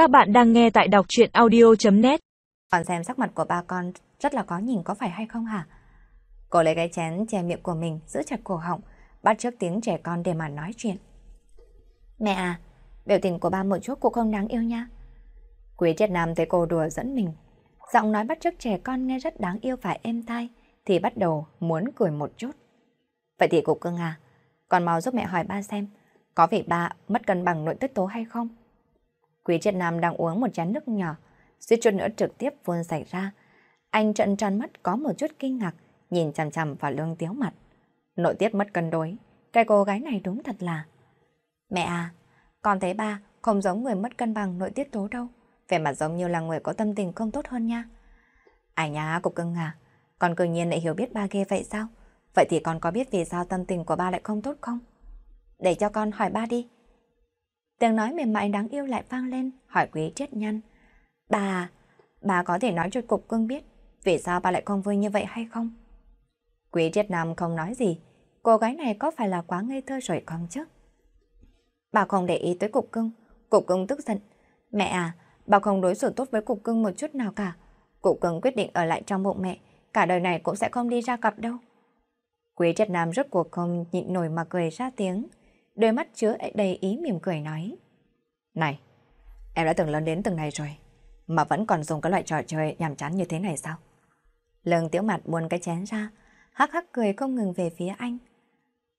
Các bạn đang nghe tại đọc chuyện audio.net Còn xem sắc mặt của ba con rất là có nhìn có phải hay không hả? Cô lấy cái chén che miệng của mình, giữ chặt cổ họng, bắt trước tiếng trẻ con để mà nói chuyện. Mẹ à, biểu tình của ba một chút cũng không đáng yêu nha. Quý triết nam thấy cô đùa dẫn mình. Giọng nói bắt trước trẻ con nghe rất đáng yêu và êm tai, thì bắt đầu muốn cười một chút. Vậy thì cục cưng à, con mau giúp mẹ hỏi ba xem, có phải ba mất cân bằng nội tiết tố hay không? Quý triết nam đang uống một chén nước nhỏ, suýt chút nữa trực tiếp vươn xảy ra. Anh trận tròn mắt có một chút kinh ngạc, nhìn chằm chằm vào lương tiếu mặt. Nội tiết mất cân đối, cái cô gái này đúng thật là... Mẹ à, con thấy ba không giống người mất cân bằng nội tiết tố đâu. Về mặt giống như là người có tâm tình không tốt hơn nha. Ai nhá, cục cưng à, con cương nhiên lại hiểu biết ba ghê vậy sao? Vậy thì con có biết vì sao tâm tình của ba lại không tốt không? Để cho con hỏi ba đi. Tiếng nói mềm mại đáng yêu lại vang lên, hỏi quý triết nhăn. Bà, bà có thể nói cho cục cưng biết vì sao bà lại không vui như vậy hay không? Quý triết nam không nói gì, cô gái này có phải là quá ngây thơ rồi không chứ? Bà không để ý tới cục cưng, cục cưng tức giận. Mẹ à, bà không đối xử tốt với cục cưng một chút nào cả. Cục cưng quyết định ở lại trong bụng mẹ, cả đời này cũng sẽ không đi ra cặp đâu. Quý triết nam rốt cuộc không nhịn nổi mà cười ra tiếng đôi mắt chứa đầy ý mỉm cười nói. Này, em đã từng lớn đến từng này rồi, mà vẫn còn dùng cái loại trò chơi nhàm chán như thế này sao? Lương tiểu mặt buồn cái chén ra, hắc hắc cười không ngừng về phía anh.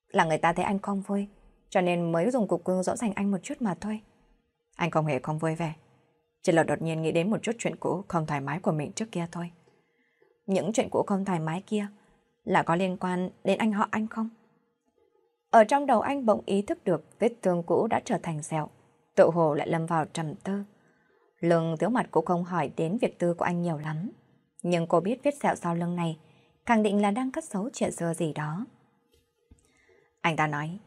Là người ta thấy anh không vui, cho nên mới dùng cục cưng dỗ dành anh một chút mà thôi. Anh không hề không vui vẻ, chỉ là đột nhiên nghĩ đến một chút chuyện cũ không thoải mái của mình trước kia thôi. Những chuyện cũ không thoải mái kia là có liên quan đến anh họ anh không? Ở trong đầu anh bỗng ý thức được vết thương cũ đã trở thành sẹo. Tự hồ lại lâm vào trầm tư. Lương tiếu mặt cũng không hỏi đến việc tư của anh nhiều lắm. Nhưng cô biết vết sẹo sau lưng này khẳng định là đang cất xấu chuyện xưa gì đó. Anh ta nói,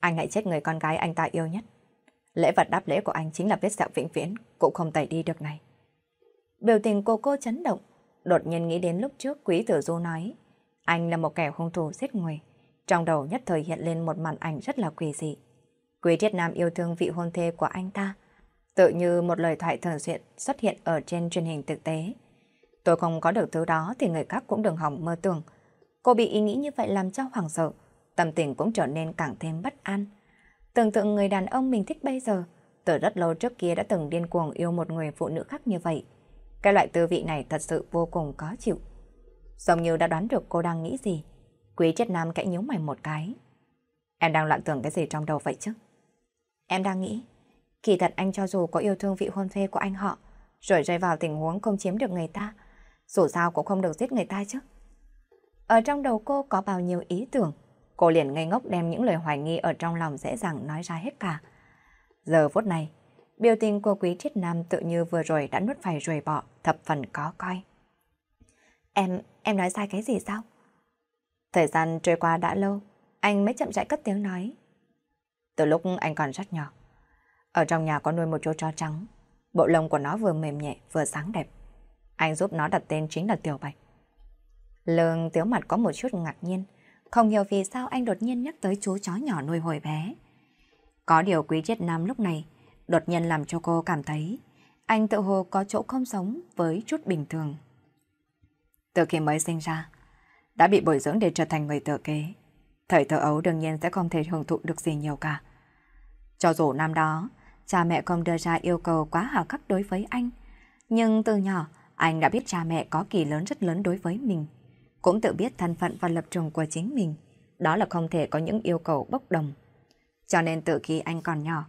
anh hãy chết người con gái anh ta yêu nhất. Lễ vật đáp lễ của anh chính là vết sẹo vĩnh viễn, cũng không tẩy đi được này. Biểu tình của cô chấn động, đột nhiên nghĩ đến lúc trước Quý Tử Du nói, anh là một kẻ hung thủ giết người. Trong đầu nhất thời hiện lên một màn ảnh rất là quỷ dị. Quý Triết Nam yêu thương vị hôn thê của anh ta, tự như một lời thoại thường xuyên xuất hiện ở trên truyền hình thực tế. Tôi không có được thứ đó thì người khác cũng đừng hỏng mơ tưởng. Cô bị ý nghĩ như vậy làm cho hoảng sợ, tâm tình cũng trở nên càng thêm bất an. Tưởng tượng người đàn ông mình thích bây giờ, từ rất lâu trước kia đã từng điên cuồng yêu một người phụ nữ khác như vậy. Cái loại tư vị này thật sự vô cùng khó chịu. Giống như đã đoán được cô đang nghĩ gì. Quý triết nam cãi nhíu mày một cái. Em đang loạn tưởng cái gì trong đầu vậy chứ? Em đang nghĩ, kỳ thật anh cho dù có yêu thương vị hôn thê của anh họ, rồi rơi vào tình huống không chiếm được người ta, dù sao cũng không được giết người ta chứ. Ở trong đầu cô có bao nhiêu ý tưởng, cô liền ngây ngốc đem những lời hoài nghi ở trong lòng dễ dàng nói ra hết cả. Giờ phút này, biểu tình của quý triết nam tự như vừa rồi đã nuốt phải ruồi bọ, thập phần có coi. Em, em nói sai cái gì sao? Thời gian trôi qua đã lâu, anh mới chậm rãi cất tiếng nói. Từ lúc anh còn rất nhỏ, ở trong nhà có nuôi một chú chó trắng, bộ lông của nó vừa mềm nhẹ vừa sáng đẹp. Anh giúp nó đặt tên chính là Tiểu Bạch. Lương tiếu mặt có một chút ngạc nhiên, không hiểu vì sao anh đột nhiên nhắc tới chú chó nhỏ nuôi hồi bé. Có điều quý triết nam lúc này, đột nhiên làm cho cô cảm thấy anh tự hồ có chỗ không sống với chút bình thường. Từ khi mới sinh ra, đã bị bồi dưỡng để trở thành người thừa kế. Thời thơ ấu đương nhiên sẽ không thể hưởng thụ được gì nhiều cả. Cho dù năm đó, cha mẹ không đưa ra yêu cầu quá hào khắc đối với anh, nhưng từ nhỏ, anh đã biết cha mẹ có kỳ lớn rất lớn đối với mình. Cũng tự biết thân phận và lập trường của chính mình, đó là không thể có những yêu cầu bốc đồng. Cho nên từ khi anh còn nhỏ,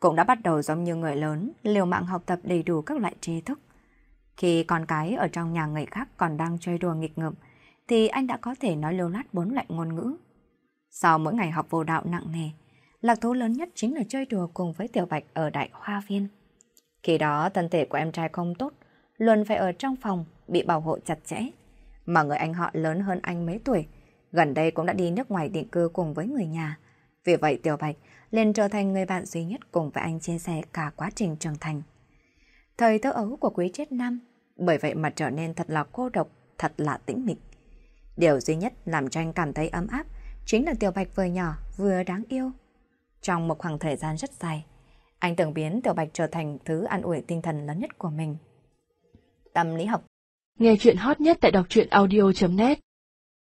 cũng đã bắt đầu giống như người lớn, liều mạng học tập đầy đủ các loại tri thức. Khi con cái ở trong nhà người khác còn đang chơi đùa nghịch ngợm, thì anh đã có thể nói lưu loát bốn loại ngôn ngữ. Sau mỗi ngày học vô đạo nặng nề, lạc thú lớn nhất chính là chơi đùa cùng với Tiểu Bạch ở Đại Hoa Viên. Khi đó thân thể của em trai không tốt, luôn phải ở trong phòng, bị bảo hộ chặt chẽ. Mà người anh họ lớn hơn anh mấy tuổi, gần đây cũng đã đi nước ngoài định cư cùng với người nhà. Vì vậy Tiểu Bạch liền trở thành người bạn duy nhất cùng với anh chia sẻ cả quá trình trưởng thành. Thời thơ ấu của quý chết năm, bởi vậy mà trở nên thật là cô độc, thật là tĩnh mịch. Điều duy nhất làm cho anh cảm thấy ấm áp chính là Tiểu Bạch vừa nhỏ vừa đáng yêu. Trong một khoảng thời gian rất dài, Anh từng biến Tiểu Bạch trở thành thứ an ủi tinh thần lớn nhất của mình. Tâm lý học Nghe chuyện hot nhất tại đọc truyện audio.net